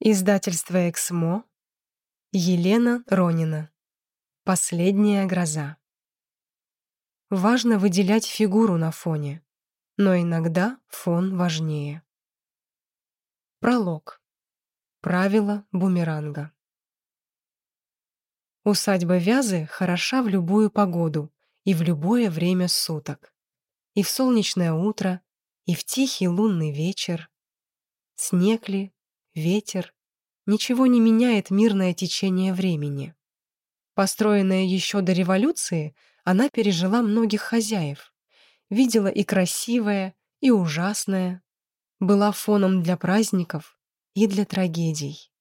Издательство «Эксмо», Елена Ронина. Последняя гроза. Важно выделять фигуру на фоне, но иногда фон важнее. Пролог. Правило бумеранга. Усадьба Вязы хороша в любую погоду и в любое время суток. И в солнечное утро, и в тихий лунный вечер. Снег ли, ветер, ничего не меняет мирное течение времени. Построенная еще до революции, она пережила многих хозяев. Видела и красивое, и ужасное. Была фоном для праздников и для трагедий.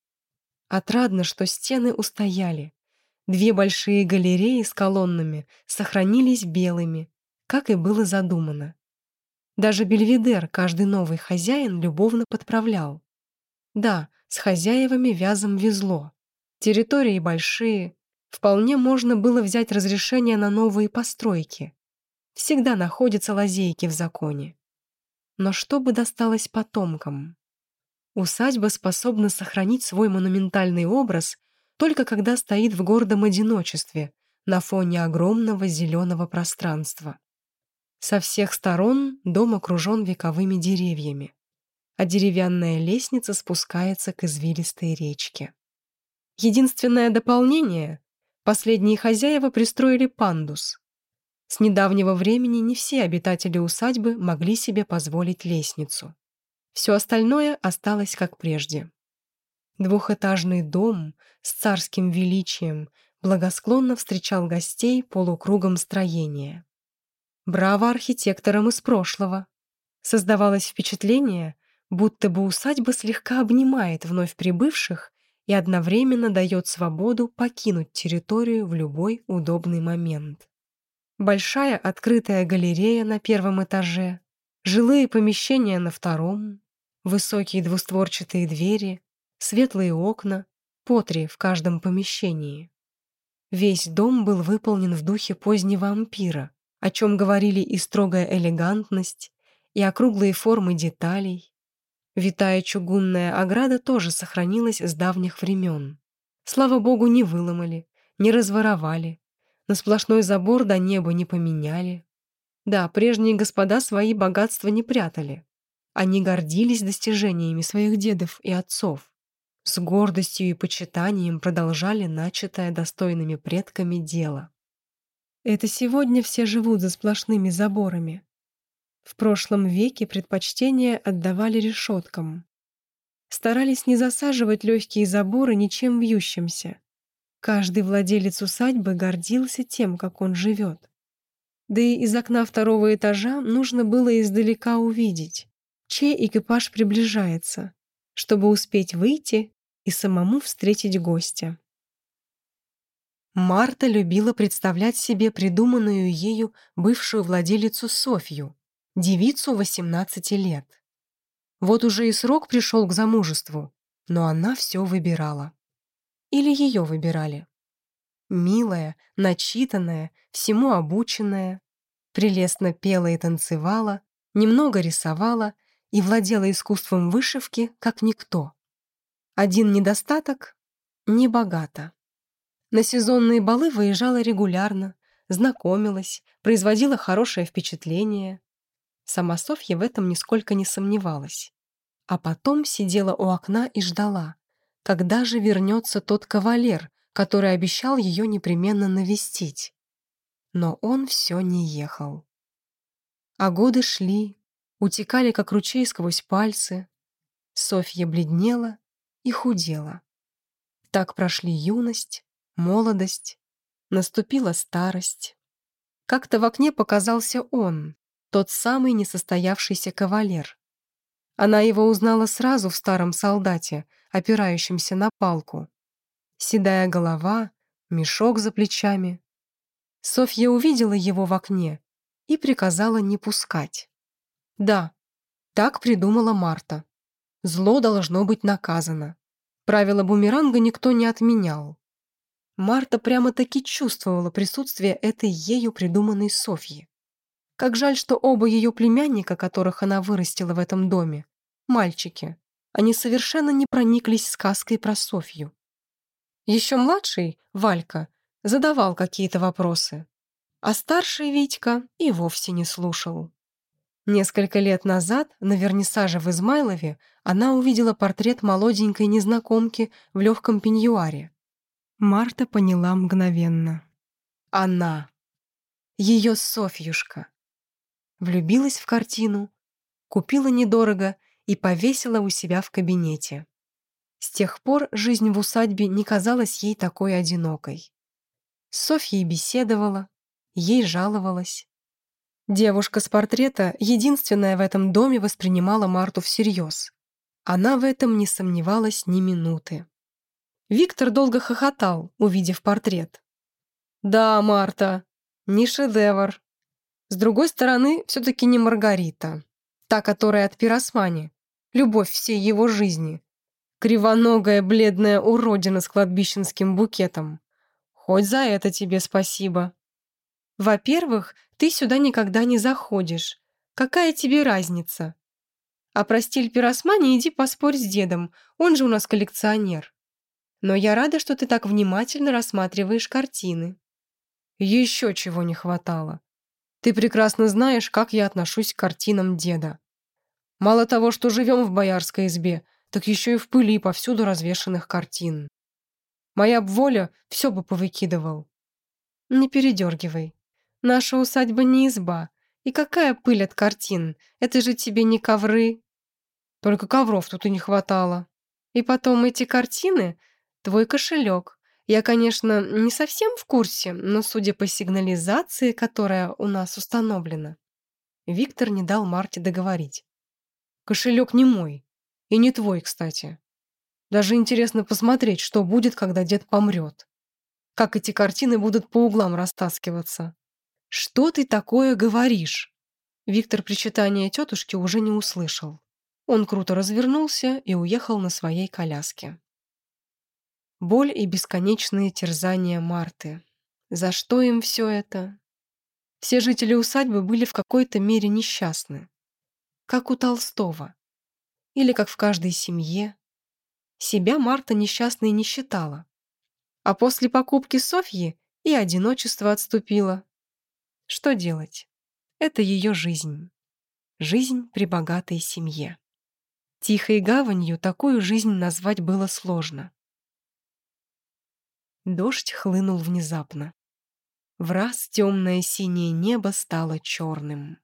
Отрадно, что стены устояли. Две большие галереи с колоннами сохранились белыми, как и было задумано. Даже бельведер каждый новый хозяин любовно подправлял. Да, с хозяевами вязом везло. Территории большие. Вполне можно было взять разрешение на новые постройки. Всегда находятся лазейки в законе. Но что бы досталось потомкам? Усадьба способна сохранить свой монументальный образ только когда стоит в гордом одиночестве на фоне огромного зеленого пространства. Со всех сторон дом окружен вековыми деревьями а деревянная лестница спускается к извилистой речке. Единственное дополнение — последние хозяева пристроили пандус. С недавнего времени не все обитатели усадьбы могли себе позволить лестницу. Все остальное осталось как прежде. Двухэтажный дом с царским величием благосклонно встречал гостей полукругом строения. Браво архитекторам из прошлого. Создавалось впечатление, будто бы усадьба слегка обнимает вновь прибывших и одновременно дает свободу покинуть территорию в любой удобный момент. Большая открытая галерея на первом этаже, жилые помещения на втором, высокие двустворчатые двери, светлые окна, по три в каждом помещении. Весь дом был выполнен в духе позднего ампира, о чем говорили и строгая элегантность, и округлые формы деталей, Витая чугунная ограда тоже сохранилась с давних времен. Слава богу, не выломали, не разворовали. На сплошной забор до неба не поменяли. Да, прежние господа свои богатства не прятали. Они гордились достижениями своих дедов и отцов. С гордостью и почитанием продолжали начатое достойными предками дело. Это сегодня все живут за сплошными заборами, в прошлом веке предпочтение отдавали решеткам. Старались не засаживать легкие заборы ничем вьющимся. Каждый владелец усадьбы гордился тем, как он живет. Да и из окна второго этажа нужно было издалека увидеть, чей экипаж приближается, чтобы успеть выйти и самому встретить гостя. Марта любила представлять себе придуманную ею бывшую владелицу Софью, девицу 18 лет. Вот уже и срок пришел к замужеству, но она все выбирала. Или ее выбирали. Милая, начитанная, всему обученная, прелестно пела и танцевала, немного рисовала и владела искусством вышивки, как никто. Один недостаток — небогата. На сезонные балы выезжала регулярно, знакомилась, производила хорошее впечатление, Сама Софья в этом нисколько не сомневалась. А потом сидела у окна и ждала, когда же вернется тот кавалер, который обещал ее непременно навестить. Но он все не ехал. А годы шли, утекали, как ручей сквозь пальцы. Софья бледнела и худела. Так прошли юность, молодость, наступила старость. Как-то в окне показался он, тот самый несостоявшийся кавалер. Она его узнала сразу в старом солдате, опирающемся на палку. Седая голова, мешок за плечами. Софья увидела его в окне и приказала не пускать. Да, так придумала Марта. Зло должно быть наказано. Правила бумеранга никто не отменял. Марта прямо-таки чувствовала присутствие этой ею придуманной Софьи. Как жаль, что оба ее племянника, которых она вырастила в этом доме, мальчики, они совершенно не прониклись сказкой про Софью. Еще младший, Валька, задавал какие-то вопросы, а старший Витька и вовсе не слушал. Несколько лет назад на вернисаже в Измайлове она увидела портрет молоденькой незнакомки в легком пеньюаре. Марта поняла мгновенно. Она. Ее Софьюшка. Влюбилась в картину, купила недорого и повесила у себя в кабинете. С тех пор жизнь в усадьбе не казалась ей такой одинокой. Софья беседовала, ей жаловалась. Девушка с портрета, единственная в этом доме, воспринимала Марту всерьез. Она в этом не сомневалась ни минуты. Виктор долго хохотал, увидев портрет. «Да, Марта, не шедевр. С другой стороны, все-таки не Маргарита. Та, которая от пиросмани. Любовь всей его жизни. Кривоногая бледная уродина с кладбищенским букетом. Хоть за это тебе спасибо. Во-первых, ты сюда никогда не заходишь. Какая тебе разница? А про стиль пиросмани иди поспорь с дедом, он же у нас коллекционер. Но я рада, что ты так внимательно рассматриваешь картины. Еще чего не хватало. Ты прекрасно знаешь, как я отношусь к картинам деда. Мало того, что живем в боярской избе, так еще и в пыли повсюду развешанных картин. Моя б воля все бы повыкидывал. Не передергивай. Наша усадьба не изба. И какая пыль от картин? Это же тебе не ковры. Только ковров тут и не хватало. И потом эти картины — твой кошелек. Я, конечно, не совсем в курсе, но судя по сигнализации, которая у нас установлена. Виктор не дал Марте договорить. Кошелек не мой. И не твой, кстати. Даже интересно посмотреть, что будет, когда дед помрет. Как эти картины будут по углам растаскиваться. Что ты такое говоришь? Виктор причитания тетушки уже не услышал. Он круто развернулся и уехал на своей коляске. Боль и бесконечные терзания Марты. За что им все это? Все жители усадьбы были в какой-то мере несчастны. Как у Толстого или как в каждой семье. Себя Марта несчастной не считала. А после покупки Софьи и одиночество отступило. Что делать? Это ее жизнь. Жизнь при богатой семье. Тихой гаванью такую жизнь назвать было сложно. Дождь хлынул внезапно. В раз темное синее небо стало черным.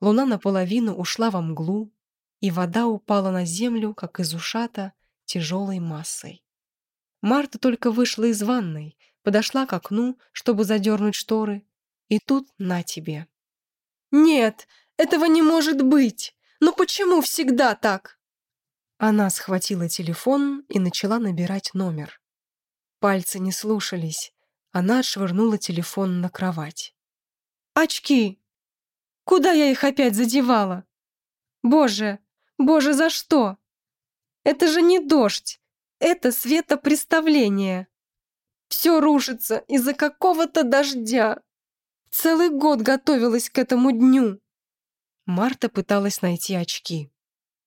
Луна наполовину ушла во мглу, и вода упала на землю, как из ушата, тяжелой массой. Марта только вышла из ванной, подошла к окну, чтобы задернуть шторы, и тут на тебе. «Нет, этого не может быть! Но почему всегда так?» Она схватила телефон и начала набирать номер. Пальцы не слушались. Она отшвырнула телефон на кровать. «Очки! Куда я их опять задевала? Боже, Боже, за что? Это же не дождь. Это светопреставление. Все рушится из-за какого-то дождя. Целый год готовилась к этому дню. Марта пыталась найти очки,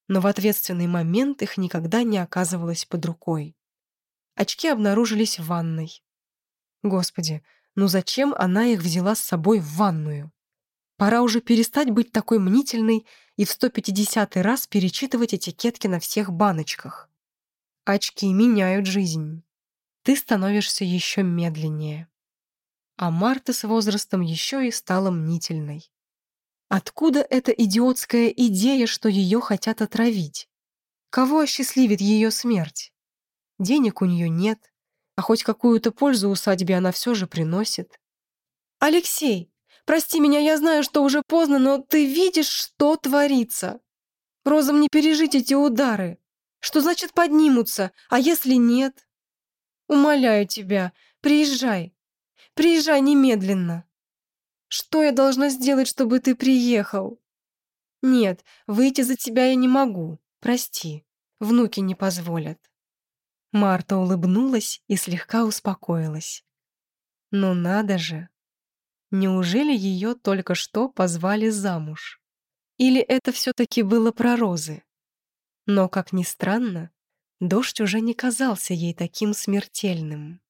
но в ответственный момент их никогда не оказывалось под рукой. Очки обнаружились в ванной. Господи, ну зачем она их взяла с собой в ванную? Пора уже перестать быть такой мнительной и в 150 раз перечитывать этикетки на всех баночках. Очки меняют жизнь. Ты становишься еще медленнее. А Марта с возрастом еще и стала мнительной. Откуда эта идиотская идея, что ее хотят отравить? Кого осчастливит ее смерть? Денег у нее нет, а хоть какую-то пользу усадьбе она все же приносит. «Алексей, Прости меня, я знаю, что уже поздно, но ты видишь, что творится. Розам не пережить эти удары. Что значит поднимутся, а если нет? Умоляю тебя, приезжай. Приезжай немедленно. Что я должна сделать, чтобы ты приехал? Нет, выйти за тебя я не могу. Прости, внуки не позволят. Марта улыбнулась и слегка успокоилась. Ну надо же. Неужели ее только что позвали замуж? Или это все-таки было про розы? Но, как ни странно, дождь уже не казался ей таким смертельным.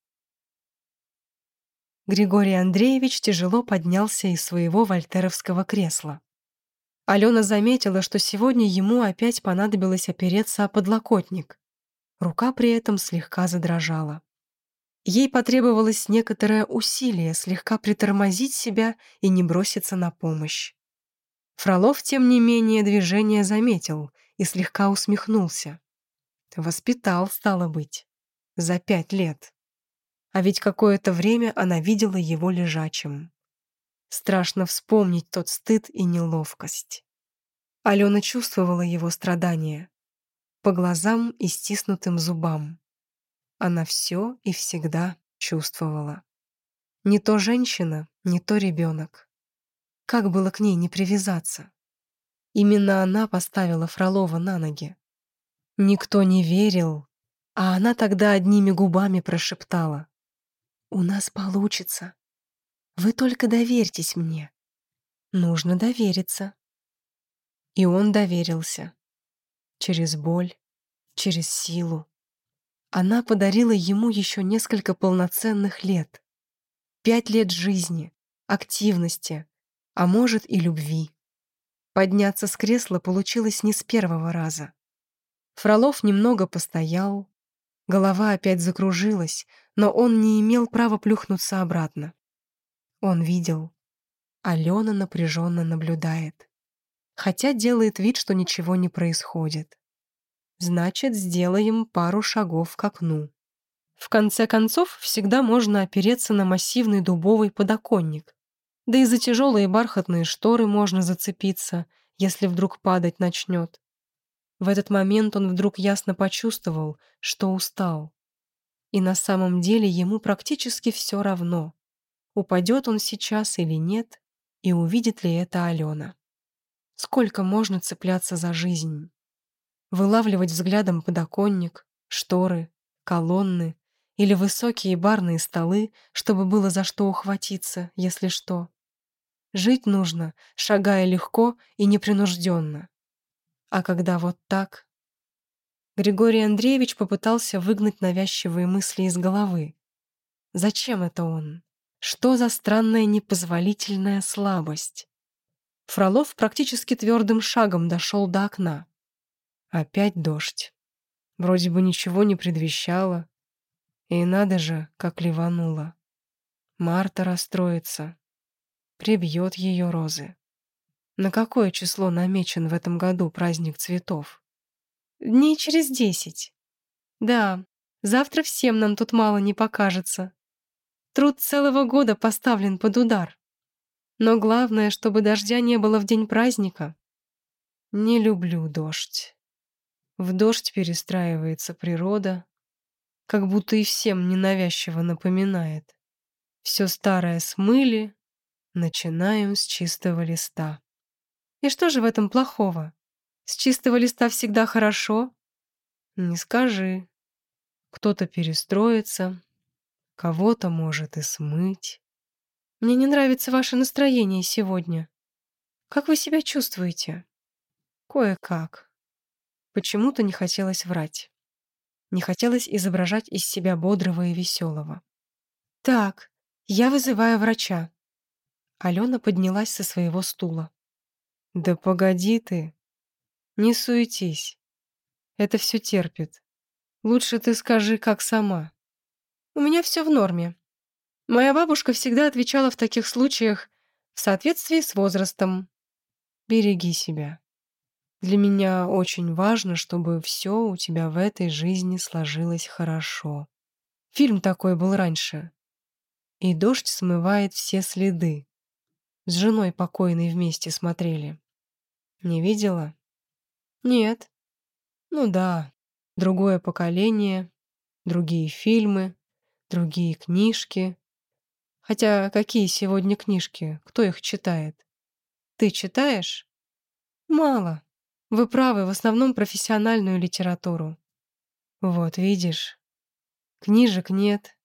Григорий Андреевич тяжело поднялся из своего вольтеровского кресла. Алена заметила, что сегодня ему опять понадобилось опереться о подлокотник. Рука при этом слегка задрожала. Ей потребовалось некоторое усилие слегка притормозить себя и не броситься на помощь. Фролов, тем не менее, движение заметил и слегка усмехнулся. Воспитал, стало быть, за пять лет. А ведь какое-то время она видела его лежачим. Страшно вспомнить тот стыд и неловкость. Алена чувствовала его страдания. По глазам и стиснутым зубам. Она все и всегда чувствовала. Не то женщина, не то ребенок. Как было к ней не привязаться? Именно она поставила Фролова на ноги. Никто не верил, а она тогда одними губами прошептала. «У нас получится. Вы только доверьтесь мне. Нужно довериться». И он доверился. Через боль, через силу. Она подарила ему еще несколько полноценных лет. Пять лет жизни, активности, а может и любви. Подняться с кресла получилось не с первого раза. Фролов немного постоял, голова опять закружилась, но он не имел права плюхнуться обратно. Он видел. Алена напряженно наблюдает. Хотя делает вид, что ничего не происходит. Значит, сделаем пару шагов к окну. В конце концов, всегда можно опереться на массивный дубовый подоконник, да и за тяжелые бархатные шторы можно зацепиться, если вдруг падать начнет. В этот момент он вдруг ясно почувствовал, что устал. И на самом деле ему практически все равно, упадет он сейчас или нет, и увидит ли это Алена. Сколько можно цепляться за жизнь? Вылавливать взглядом подоконник, шторы, колонны или высокие барные столы, чтобы было за что ухватиться, если что. Жить нужно, шагая легко и непринужденно. А когда вот так... Григорий Андреевич попытался выгнать навязчивые мысли из головы. Зачем это он? Что за странная непозволительная слабость? Фролов практически твердым шагом дошел до окна. Опять дождь. Вроде бы ничего не предвещало. И надо же, как ливануло. Марта расстроится прибьет ее розы. На какое число намечен в этом году праздник цветов? Дней через десять. Да, завтра всем нам тут мало не покажется. Труд целого года поставлен под удар. Но главное, чтобы дождя не было в день праздника. Не люблю дождь. В дождь перестраивается природа, как будто и всем ненавязчиво напоминает. Все старое смыли, Начинаем с чистого листа. И что же в этом плохого? С чистого листа всегда хорошо? Не скажи. Кто-то перестроится, кого-то может и смыть. Мне не нравится ваше настроение сегодня. Как вы себя чувствуете? Кое-как. Почему-то не хотелось врать. Не хотелось изображать из себя бодрого и веселого. Так, я вызываю врача. Алена поднялась со своего стула. «Да погоди ты! Не суетись. Это все терпит. Лучше ты скажи, как сама». «У меня все в норме. Моя бабушка всегда отвечала в таких случаях в соответствии с возрастом. Береги себя. Для меня очень важно, чтобы все у тебя в этой жизни сложилось хорошо. Фильм такой был раньше. И дождь смывает все следы. С женой покойной вместе смотрели. Не видела? Нет. Ну да, другое поколение, другие фильмы, другие книжки. Хотя какие сегодня книжки? Кто их читает? Ты читаешь? Мало. Вы правы, в основном профессиональную литературу. Вот, видишь. Книжек нет.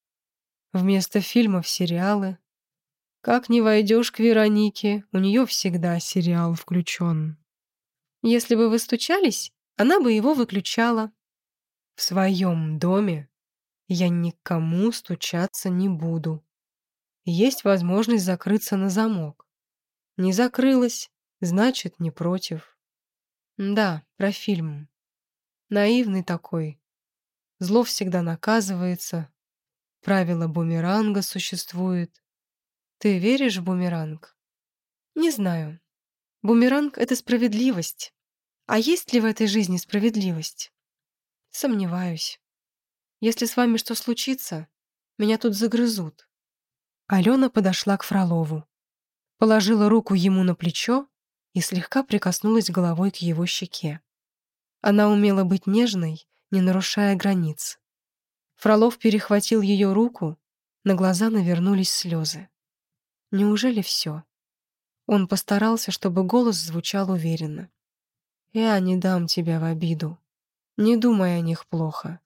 Вместо фильмов сериалы. Как не войдешь к Веронике, у нее всегда сериал включен. Если бы вы стучались, она бы его выключала. В своем доме я никому стучаться не буду. Есть возможность закрыться на замок. Не закрылась, значит, не против. Да, про фильм. Наивный такой. Зло всегда наказывается. Правило бумеранга существует. Ты веришь в бумеранг? Не знаю. Бумеранг — это справедливость. А есть ли в этой жизни справедливость? Сомневаюсь. Если с вами что случится, меня тут загрызут. Алена подошла к Фролову, положила руку ему на плечо и слегка прикоснулась головой к его щеке. Она умела быть нежной, не нарушая границ. Фролов перехватил ее руку, на глаза навернулись слезы. Неужели все? Он постарался, чтобы голос звучал уверенно. «Я не дам тебя в обиду. Не думай о них плохо.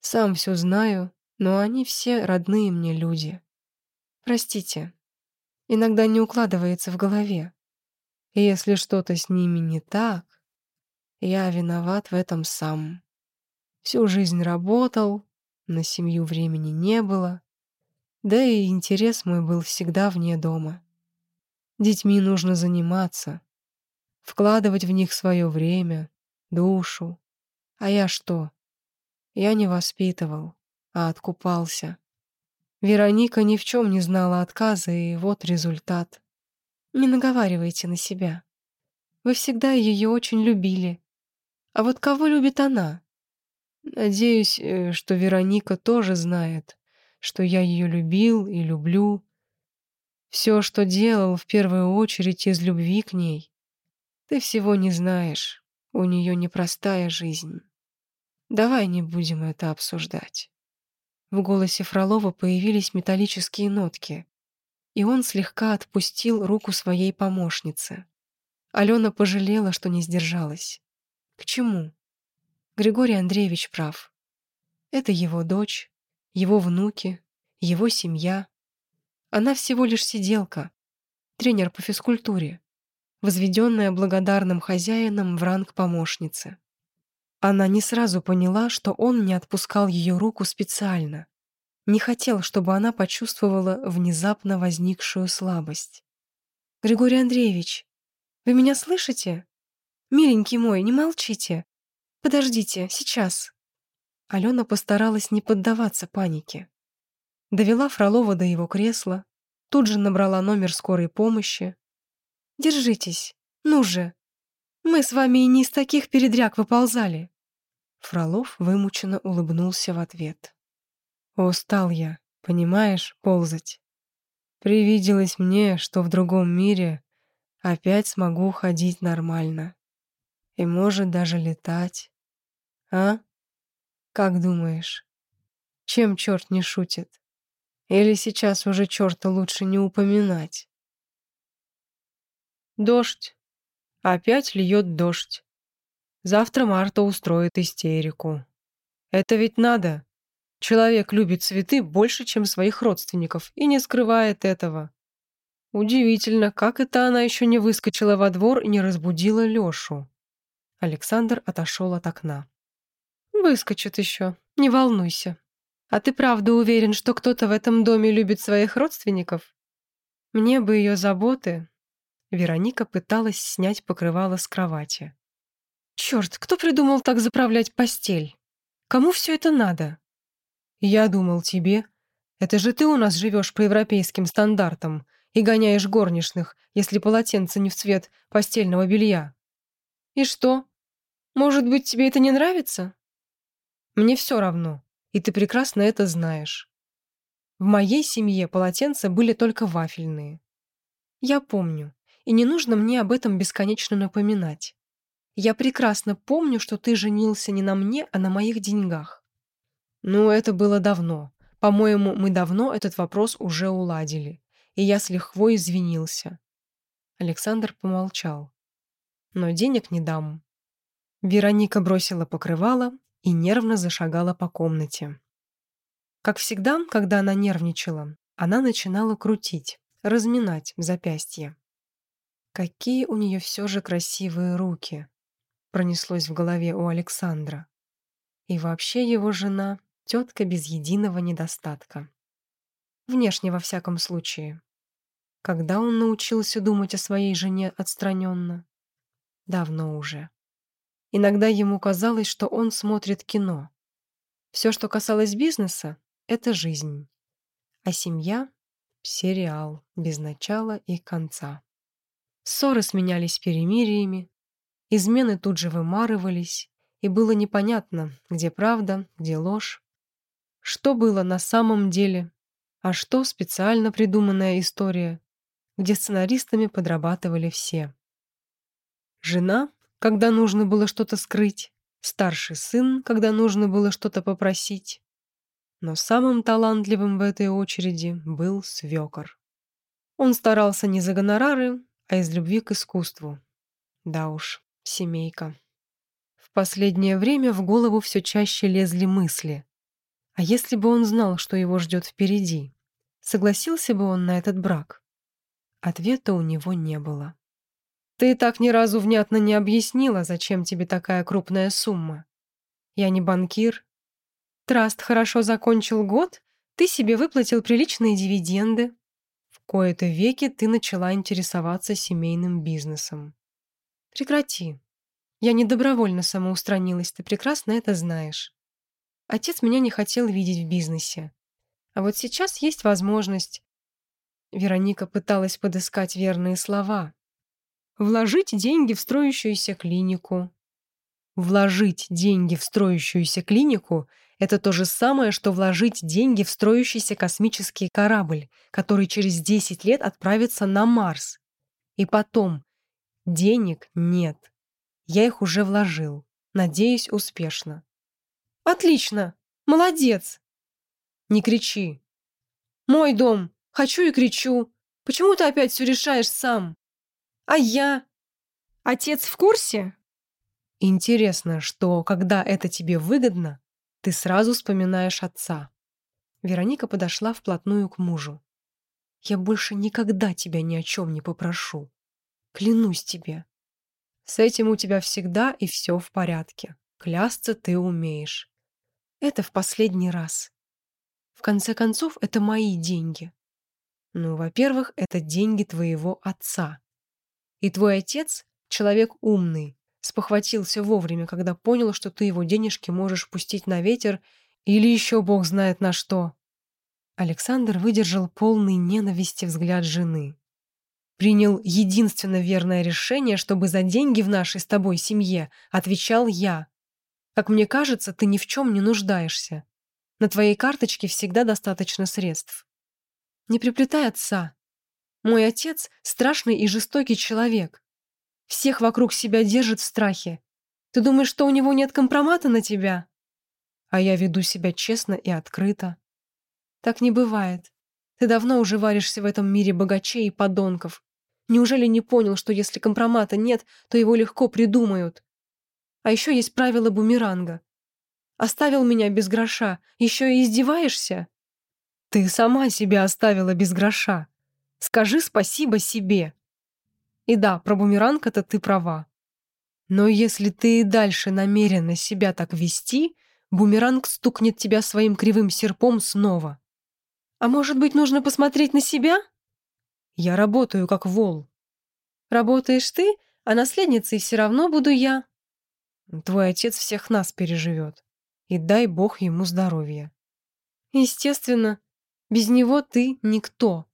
Сам все знаю, но они все родные мне люди. Простите, иногда не укладывается в голове. Если что-то с ними не так, я виноват в этом сам. Всю жизнь работал, на семью времени не было, да и интерес мой был всегда вне дома. Детьми нужно заниматься, вкладывать в них свое время, душу. А я что? Я не воспитывал, а откупался. Вероника ни в чем не знала отказа, и вот результат. Не наговаривайте на себя. Вы всегда ее очень любили, а вот кого любит она? Надеюсь, э, что Вероника тоже знает, что я ее любил и люблю. Все, что делал, в первую очередь из любви к ней. Ты всего не знаешь, у нее непростая жизнь. Давай не будем это обсуждать. В голосе Фролова появились металлические нотки, и он слегка отпустил руку своей помощницы. Алена пожалела, что не сдержалась. К чему? Григорий Андреевич прав. Это его дочь, его внуки, его семья. Она всего лишь сиделка, тренер по физкультуре, возведенная благодарным хозяином в ранг помощницы. Она не сразу поняла, что он не отпускал ее руку специально. Не хотел, чтобы она почувствовала внезапно возникшую слабость. «Григорий Андреевич, вы меня слышите?» «Миленький мой, не молчите. Подождите, сейчас». Алена постаралась не поддаваться панике. Довела Фролова до его кресла, тут же набрала номер скорой помощи. «Держитесь, ну же. Мы с вами и не из таких передряг выползали». Фролов вымученно улыбнулся в ответ. «Устал я, понимаешь, ползать. Привиделось мне, что в другом мире опять смогу ходить нормально и может даже летать. А? Как думаешь, чем черт не шутит? Или сейчас уже черта лучше не упоминать? Дождь. Опять льет дождь. Завтра Марта устроит истерику. Это ведь надо. Человек любит цветы больше, чем своих родственников, и не скрывает этого. Удивительно, как это она еще не выскочила во двор и не разбудила Лешу. Александр отошел от окна. «Выскочит еще, не волнуйся. А ты правда уверен, что кто-то в этом доме любит своих родственников? Мне бы ее заботы». Вероника пыталась снять покрывало с кровати. «Черт, кто придумал так заправлять постель? Кому все это надо?» «Я думал тебе. Это же ты у нас живешь по европейским стандартам и гоняешь горничных, если полотенце не в цвет постельного белья». «И что? Может быть, тебе это не нравится? Мне все равно, и ты прекрасно это знаешь. В моей семье полотенца были только вафельные. Я помню, и не нужно мне об этом бесконечно напоминать. Я прекрасно помню, что ты женился не на мне, а на моих деньгах. Ну, это было давно. По-моему, мы давно этот вопрос уже уладили, и я с лихвой извинился. Александр помолчал. Но денег не дам. Вероника бросила покрывало и нервно зашагала по комнате. Как всегда, когда она нервничала, она начинала крутить, разминать запястье. Какие у нее все же красивые руки. пронеслось в голове у Александра. И вообще его жена — тетка без единого недостатка. Внешне, во всяком случае. Когда он научился думать о своей жене отстраненно? Давно уже. Иногда ему казалось, что он смотрит кино. Все, что касалось бизнеса, — это жизнь. А семья — сериал без начала и конца. Ссоры сменялись перемириями, измены тут же вымарывались, и было непонятно, где правда, где ложь. Что было на самом деле, а что специально придуманная история, где сценаристами подрабатывали все. Жена, когда нужно было что-то скрыть, старший сын, когда нужно было что-то попросить. Но самым талантливым в этой очереди был свекор. Он старался не за гонорары, а из любви к искусству. Да уж, семейка последнее время в голову все чаще лезли мысли. А если бы он знал, что его ждет впереди, согласился бы он на этот брак? Ответа у него не было. «Ты так ни разу внятно не объяснила, зачем тебе такая крупная сумма. Я не банкир. Траст хорошо закончил год, ты себе выплатил приличные дивиденды. В кои-то веки ты начала интересоваться семейным бизнесом. Прекрати, я не добровольно самоустранилась, ты прекрасно это знаешь. Отец меня не хотел видеть в бизнесе. А вот сейчас есть возможность. Вероника пыталась подыскать верные слова. Вложить деньги в строящуюся клинику. Вложить деньги в строящуюся клинику – это то же самое, что вложить деньги в строящийся космический корабль, который через 10 лет отправится на Марс. И потом, денег нет. Я их уже вложил. Надеюсь, успешно. Отлично! Молодец! Не кричи. Мой дом. Хочу и кричу. Почему ты опять все решаешь сам? А я? Отец в курсе? Интересно, что, когда это тебе выгодно, ты сразу вспоминаешь отца. Вероника подошла вплотную к мужу. Я больше никогда тебя ни о чем не попрошу. Клянусь тебе. С этим у тебя всегда и все в порядке. Клясться ты умеешь. Это в последний раз. В конце концов, это мои деньги. Ну, во-первых, это деньги твоего отца. И твой отец — человек умный, спохватился вовремя, когда понял, что ты его денежки можешь пустить на ветер или еще бог знает на что. Александр выдержал полный ненависти взгляд жены принял единственно верное решение, чтобы за деньги в нашей с тобой семье отвечал я. Как мне кажется, ты ни в чем не нуждаешься. На твоей карточке всегда достаточно средств. Не приплетай отца. Мой отец — страшный и жестокий человек. Всех вокруг себя держит в страхе. Ты думаешь, что у него нет компромата на тебя? А я веду себя честно и открыто. Так не бывает. Ты давно уже варишься в этом мире богачей и подонков. Неужели не понял, что если компромата нет, то его легко придумают? А еще есть правило бумеранга. Оставил меня без гроша, еще и издеваешься? Ты сама себя оставила без гроша. Скажи спасибо себе. И да, про бумеранг это ты права. Но если ты и дальше намерена себя так вести, бумеранг стукнет тебя своим кривым серпом снова. А может быть, нужно посмотреть на себя? Я работаю как вол. Работаешь ты, а наследницей все равно буду я. Твой отец всех нас переживет. И дай бог ему здоровья. Естественно, без него ты никто.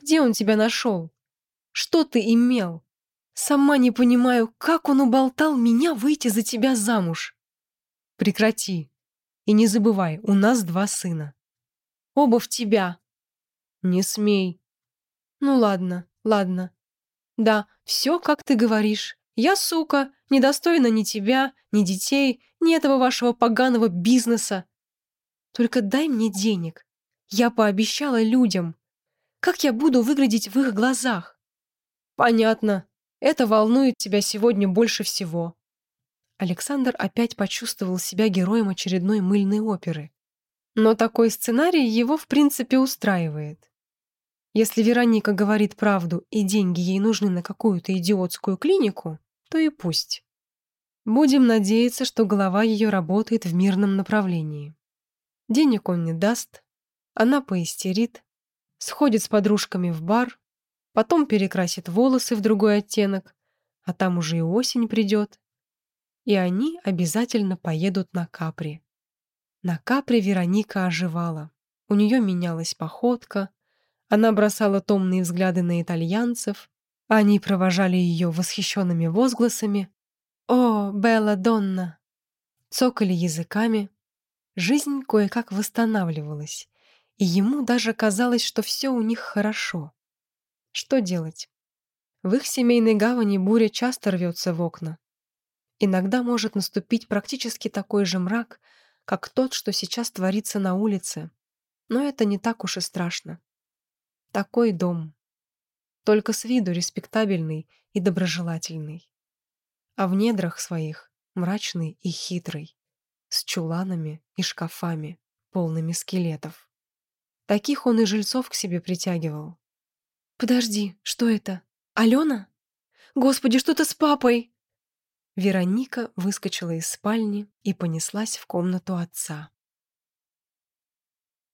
Где он тебя нашел? Что ты имел? Сама не понимаю, как он уболтал меня выйти за тебя замуж. Прекрати. И не забывай, у нас два сына. Оба в тебя. Не смей. Ну ладно, ладно. Да, все, как ты говоришь. Я, сука, недостойна ни тебя, ни детей, ни этого вашего поганого бизнеса. Только дай мне денег. Я пообещала людям. Как я буду выглядеть в их глазах? Понятно. Это волнует тебя сегодня больше всего. Александр опять почувствовал себя героем очередной мыльной оперы. Но такой сценарий его в принципе устраивает. Если Вероника говорит правду и деньги ей нужны на какую-то идиотскую клинику, то и пусть. Будем надеяться, что голова ее работает в мирном направлении. Денег он не даст, она поистерит, сходит с подружками в бар, потом перекрасит волосы в другой оттенок, а там уже и осень придет. И они обязательно поедут на Капри. На Капри Вероника оживала. У нее менялась походка, она бросала томные взгляды на итальянцев, они провожали ее восхищенными возгласами «О, Белла Донна!» Цокали языками. Жизнь кое-как восстанавливалась, и ему даже казалось, что все у них хорошо. Что делать? В их семейной гавани буря часто рвется в окна. Иногда может наступить практически такой же мрак, как тот, что сейчас творится на улице. Но это не так уж и страшно. Такой дом. Только с виду респектабельный и доброжелательный. А в недрах своих мрачный и хитрый, с чуланами и шкафами, полными скелетов. Таких он и жильцов к себе притягивал. «Подожди, что это? Алена? Господи, что-то с папой!» Вероника выскочила из спальни и понеслась в комнату отца.